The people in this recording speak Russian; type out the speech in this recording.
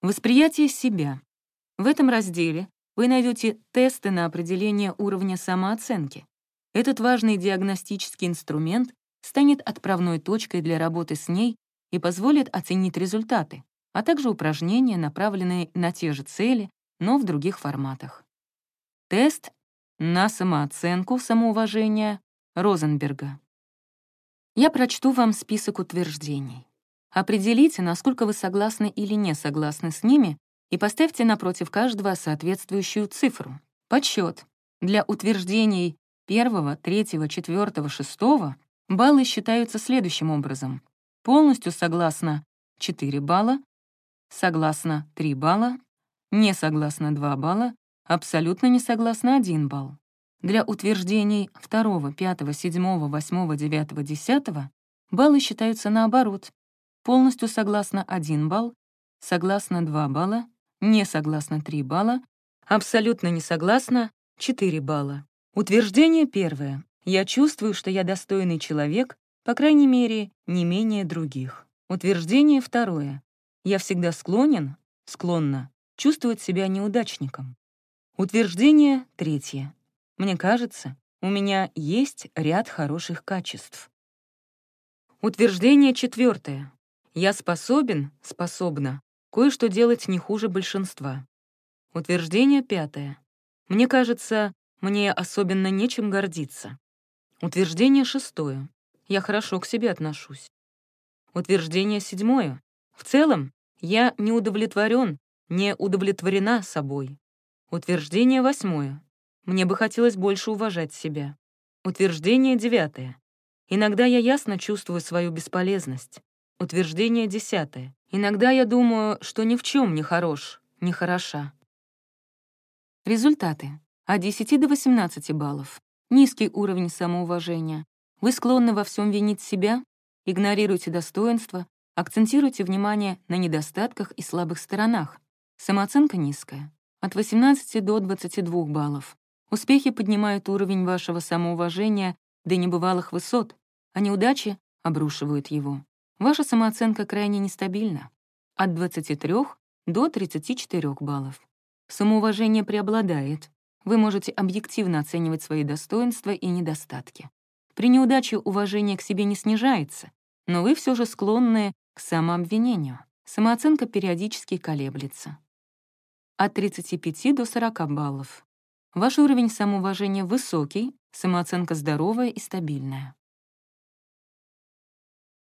Восприятие себя. В этом разделе вы найдете тесты на определение уровня самооценки. Этот важный диагностический инструмент станет отправной точкой для работы с ней и позволит оценить результаты, а также упражнения, направленные на те же цели, но в других форматах. Тест на самооценку самоуважения Розенберга. Я прочту вам список утверждений. Определите, насколько вы согласны или не согласны с ними, и поставьте напротив каждого соответствующую цифру. Подсчет. Для утверждений первого, третьего, четвертого, шестого баллы считаются следующим образом. Полностью согласна — 4 балла, согласна — 3 балла, не согласна — 2 балла, абсолютно не согласна — 1 балл. Для утверждений 2, 5, 7, 8, 9, 10 баллы считаются наоборот. Полностью согласна 1 балл, согласна 2 балла, не согласна 3 балла, абсолютно не согласна 4 балла. Утверждение первое. Я чувствую, что я достойный человек, по крайней мере, не менее других. Утверждение второе. Я всегда склонен, склонна, чувствовать себя неудачником. Утверждение третье. Мне кажется, у меня есть ряд хороших качеств. Утверждение четвертое. Я способен, способна, кое-что делать не хуже большинства. Утверждение пятое. Мне кажется, мне особенно нечем гордиться. Утверждение шестое. Я хорошо к себе отношусь. Утверждение седьмое. В целом, я не удовлетворен, не удовлетворена собой. Утверждение восьмое. Мне бы хотелось больше уважать себя. Утверждение девятое. Иногда я ясно чувствую свою бесполезность. Утверждение десятое. Иногда я думаю, что ни в чем не хорош, не хороша. Результаты. От 10 до 18 баллов. Низкий уровень самоуважения. Вы склонны во всем винить себя, игнорируете достоинства, акцентируйте внимание на недостатках и слабых сторонах. Самооценка низкая. От 18 до 22 баллов. Успехи поднимают уровень вашего самоуважения до небывалых высот, а неудачи обрушивают его. Ваша самооценка крайне нестабильна. От 23 до 34 баллов. Самоуважение преобладает. Вы можете объективно оценивать свои достоинства и недостатки. При неудаче уважение к себе не снижается, но вы все же склонны к самообвинению. Самооценка периодически колеблется. От 35 до 40 баллов. Ваш уровень самоуважения высокий, самооценка здоровая и стабильная.